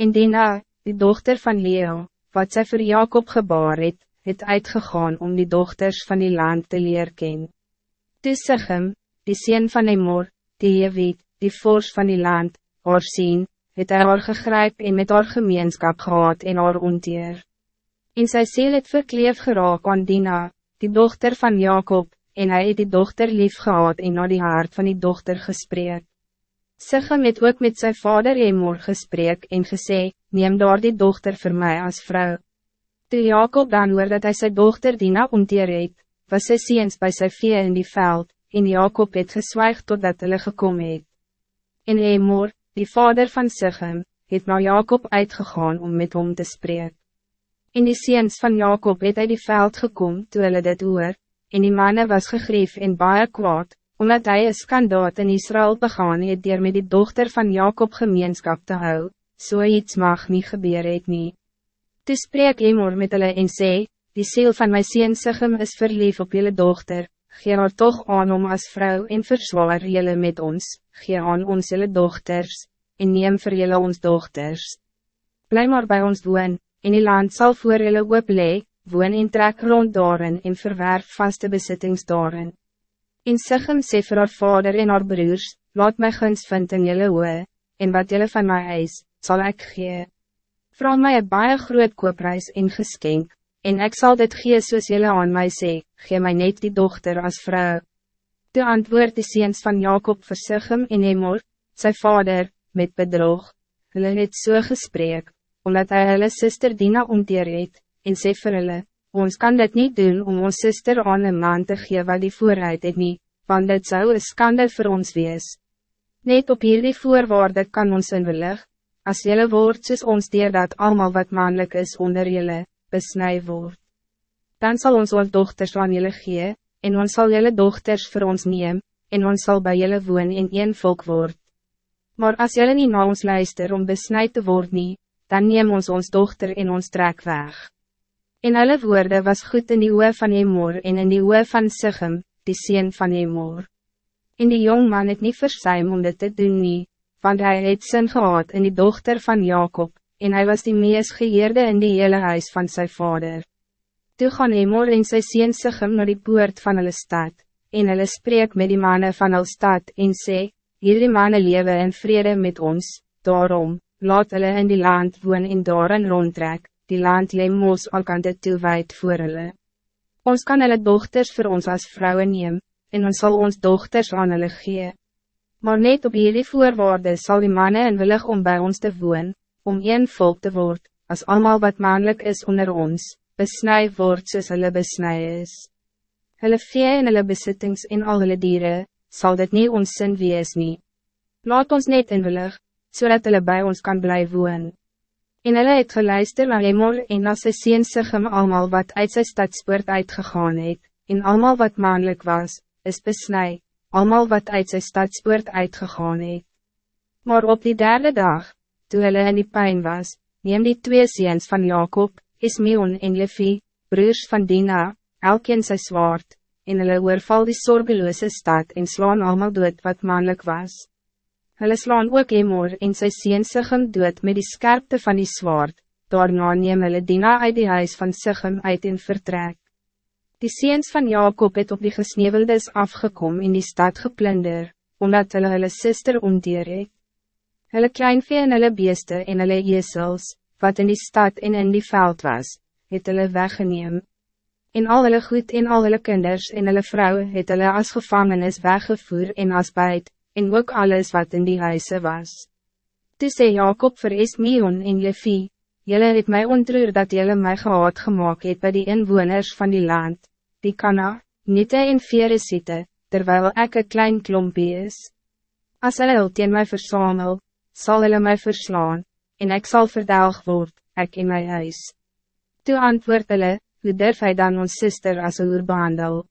En Dina, die dochter van Leo, wat zij voor Jacob gebaar het, het uitgegaan om die dochters van die land te leer ken. Toe Sichem, die sien van Emor, die Jewit, die vors van die land, haar sien, het hy haar gegryp en met haar gemeenskap gehad en haar onteer. En sy seel het verkleef geraak aan Dina, die dochter van Jacob, en hij het die dochter lief gehad en na die hart van die dochter gesprek. Sichem het ook met zijn vader Emor gesprek en gesê, neem daar die dochter voor mij als vrouw. Toe Jacob dan hoor dat hij zijn dochter Dina onteer het, was sy ziens bij zijn vee in die veld, en Jacob het geswijgd totdat hulle gekom het. En Emor, die vader van Sichem, het naar Jacob uitgegaan om met hom te spreken. In die ziens van Jacob het hy die veld gekom toe hulle dit hoor, en die manne was gegreef en baie kwaad, omdat hij een skandaat in Israël begaan het dier met die dochter van Jacob gemeenschap te hou, so iets mag niet gebeuren het nie. Toe spreek Emor met hulle en sê, die ziel van my sien Sigem is verlief op jullie dochter, gee haar toch aan om als vrouw en verzwaar jullie met ons, gee aan ons jullie dochters, en neem vir jullie ons dochters. Blijf maar bij ons woon, en die land zal voor jullie oop leek, woon en trek rond daarin en verwerf vaste besittings daarin. En Sichem sê vir haar vader en haar broers, laat my guns vind in jylle oe, en wat jylle van my eis, zal ik gee. Vraag my een baie groot koopreis en geskenk, en ik zal dit gee soos jylle aan my sê, gee my net die dochter als vrouw. Toe antwoord die seens van Jacob vir Sichem en Emor, sy vader, met bedrog, hulle het so gesprek, omdat hij hulle sister Dina onteer het, en sê vir hulle, ons kan dit niet doen om ons sister aan een man te gee wat die vooruit het nie, want dit zou een skande voor ons wees. Net op hierdie voorwaarde kan ons inwillig, as jylle woord soos ons dier dat allemaal wat mannelijk is onder jylle, besnij word. Dan zal ons ons dochters aan jylle gee, en ons zal jylle dochters voor ons neem, en ons zal bij jylle woon in een volk word. Maar als jylle niet naar ons luister om besnij te worden, dan neem ons ons dochter in ons trek weg. En alle woorden was goed in die oe van Emor en in die oe van Sichem, die sien van Emor. En die jong man het niet versuim om dit te doen nie, want hij het sin gehad in die dochter van Jacob, en hij was die meest geëerde in die hele huis van zijn vader. Toe gaan Emor en sy sien Sichem naar die poort van hulle stad, en hulle spreek met die mannen van hulle stad en sê, hierdie mannen leven in vrede met ons, daarom, laat hulle in die land woon en daarin rondtrek, die land lee moos al kan dit toewijd voor hulle. Ons kan hulle dochters voor ons als vrouwen neem, en ons zal ons dochters aan hulle gee. Maar net op hierdie voorwaarden zal die mannen en willig om bij ons te woon, om een volk te worden, als allemaal wat mannelijk is onder ons, besnij wordt soos hulle besnij is. Hulle vee en hulle besittings en al hulle dieren, zal dit niet ons sin wees nie. Laat ons net inwillig, zodat hulle bij ons kan blijven woon. En hulle het geluister na Emor en na sy seen Sigem almal wat uit sy stadspoort uitgegaan het, en almal wat mannelijk was, is besnij, almal wat uit sy stadspoort uitgegaan het. Maar op die derde dag, toe hulle in die pijn was, neem die twee seens van Jacob, Ismeon en Levi, broers van Dina, elkeen sy zwaard, en hulle oorval die sorgeloze stad en slaan almal dood wat mannelijk was. Hulle slaan ook Emor en sy seen Sichem dood met die scherpte van die zwaard, daarna neem hulle Dina uit die huis van Sichem uit in vertrek. Die seens van Jacob het op die gesneveldes afgekom in die stad geplunder, omdat hulle hulle sister omdeer het. Hulle kleinvee en hulle beeste en hulle esels, wat in die stad en in die veld was, het hulle weggeneem. En al hulle goed en al hulle kinders en hulle vrouwen het hulle as gevangenis weggevoer en as buit, en ook alles wat in die huise was. Toe sê Jacob vir Esmion en Levi, Jylle het my ontroer dat jylle my gehaad gemaakt het by die inwoners van die land, die Kana, Niete en Vere sitte, terwijl ek een klein klompie is. As hulle al teen my versamel, sal hulle my verslaan, en ik zal verdelg word, ek in my huis. Toe antwoord hulle, hoe durf hy dan ons sister as een behandel?